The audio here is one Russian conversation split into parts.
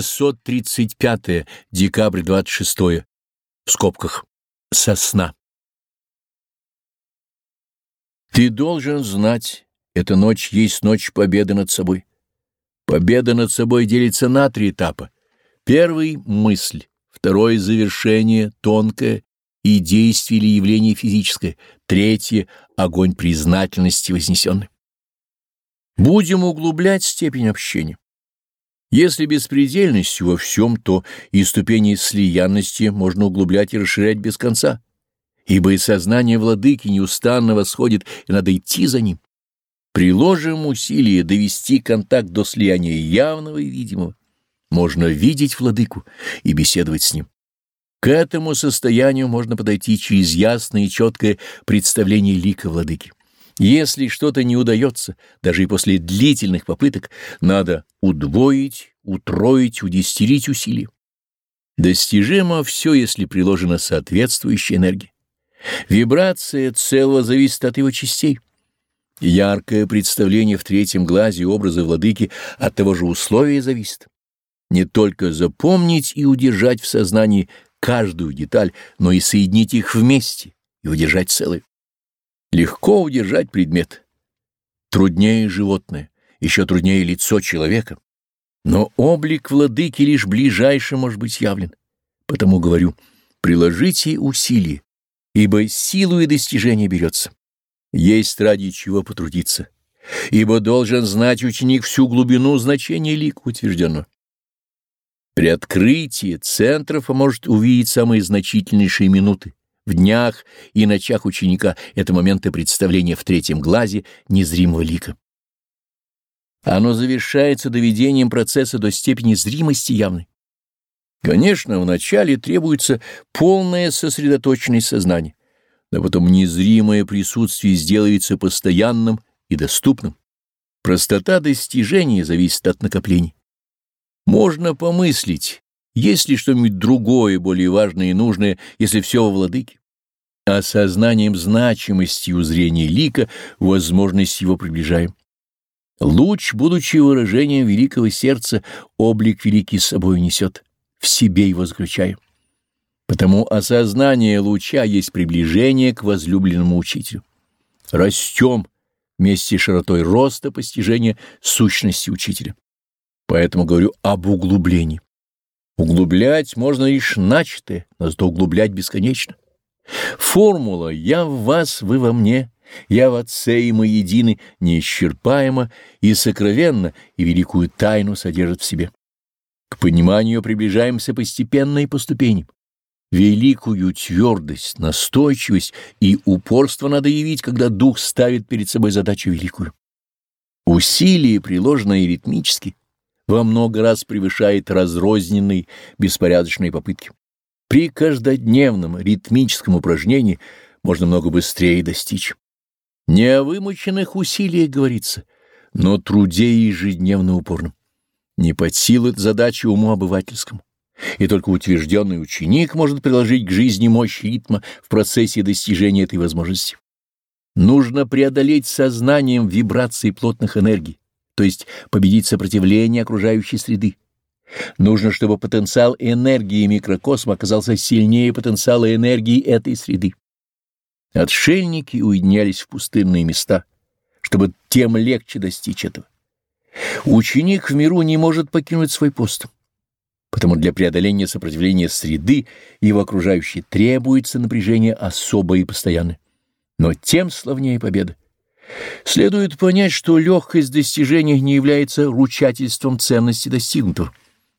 635 декабрь 26 в скобках сосна. Ты должен знать, эта ночь есть ночь победы над собой. Победа над собой делится на три этапа. Первый — мысль, второе — завершение, тонкое, и действие или явление физическое, третье — огонь признательности вознесенный. Будем углублять степень общения. Если беспредельностью во всем, то и ступени слиянности можно углублять и расширять без конца ибо и сознание владыки неустанно восходит, и надо идти за ним. Приложим усилия довести контакт до слияния явного и видимого. Можно видеть владыку и беседовать с ним. К этому состоянию можно подойти через ясное и четкое представление лика владыки. Если что-то не удается, даже и после длительных попыток, надо удвоить, утроить, удестерить усилия. Достижимо все, если приложена соответствующая энергия. Вибрация целого зависит от его частей. Яркое представление в третьем глазе образа владыки от того же условия зависит. Не только запомнить и удержать в сознании каждую деталь, но и соединить их вместе и удержать целое. Легко удержать предмет. Труднее животное, еще труднее лицо человека. Но облик владыки лишь ближайше может быть явлен. Потому говорю, приложите усилия, ибо силу и достижение берется. Есть ради чего потрудиться, ибо должен знать ученик всю глубину значения лика утвержденного. При открытии центров поможет увидеть самые значительнейшие минуты. В днях и ночах ученика это моменты представления в третьем глазе незримого лика. Оно завершается доведением процесса до степени зримости явной. Конечно, вначале требуется полное сосредоточенность сознания, но потом незримое присутствие сделается постоянным и доступным. Простота достижения зависит от накоплений. Можно помыслить, есть ли что-нибудь другое, более важное и нужное, если все во владыке. Осознанием значимости узрения лика возможность его приближаем. Луч, будучи выражением великого сердца, облик великий с собой несет в себе его заключаем. Потому осознание луча есть приближение к возлюбленному учителю. Растем вместе с широтой роста постижения сущности учителя. Поэтому говорю об углублении. Углублять можно лишь начатое, но зато углублять бесконечно. Формула «я в вас, вы во мне», «я в Отце, и мы едины» неисчерпаемо и сокровенно, и великую тайну содержит в себе. К пониманию приближаемся постепенно и по ступеням. Великую твердость, настойчивость и упорство надо явить, когда дух ставит перед собой задачу великую. Усилие, приложенное ритмически, во много раз превышает разрозненные беспорядочные попытки. При каждодневном ритмическом упражнении можно много быстрее достичь. Не о вымученных усилиях говорится, но труде ежедневно упорном. Не под силу эта задача уму обывательскому, и только утвержденный ученик может приложить к жизни мощь ритма в процессе достижения этой возможности. Нужно преодолеть сознанием вибрации плотных энергий, то есть победить сопротивление окружающей среды. Нужно, чтобы потенциал энергии микрокосма оказался сильнее потенциала энергии этой среды. Отшельники уединялись в пустынные места, чтобы тем легче достичь этого. Ученик в миру не может покинуть свой пост. Потому для преодоления сопротивления среды его окружающей требуется напряжение особое и постоянное. Но тем славнее победа. Следует понять, что легкость достижения не является ручательством ценности достигнутого.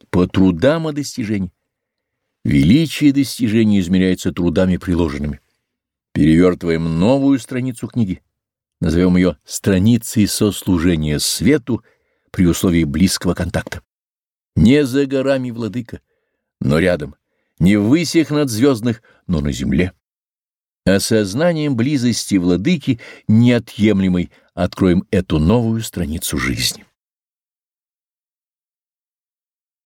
По трудам о достижении. Величие достижения измеряется трудами приложенными. Перевертываем новую страницу книги. Назовем ее «Страницей сослужения свету» при условии близкого контакта. Не за горами, владыка, но рядом, не в высях надзвездных, но на земле. Осознанием близости владыки неотъемлемой откроем эту новую страницу жизни.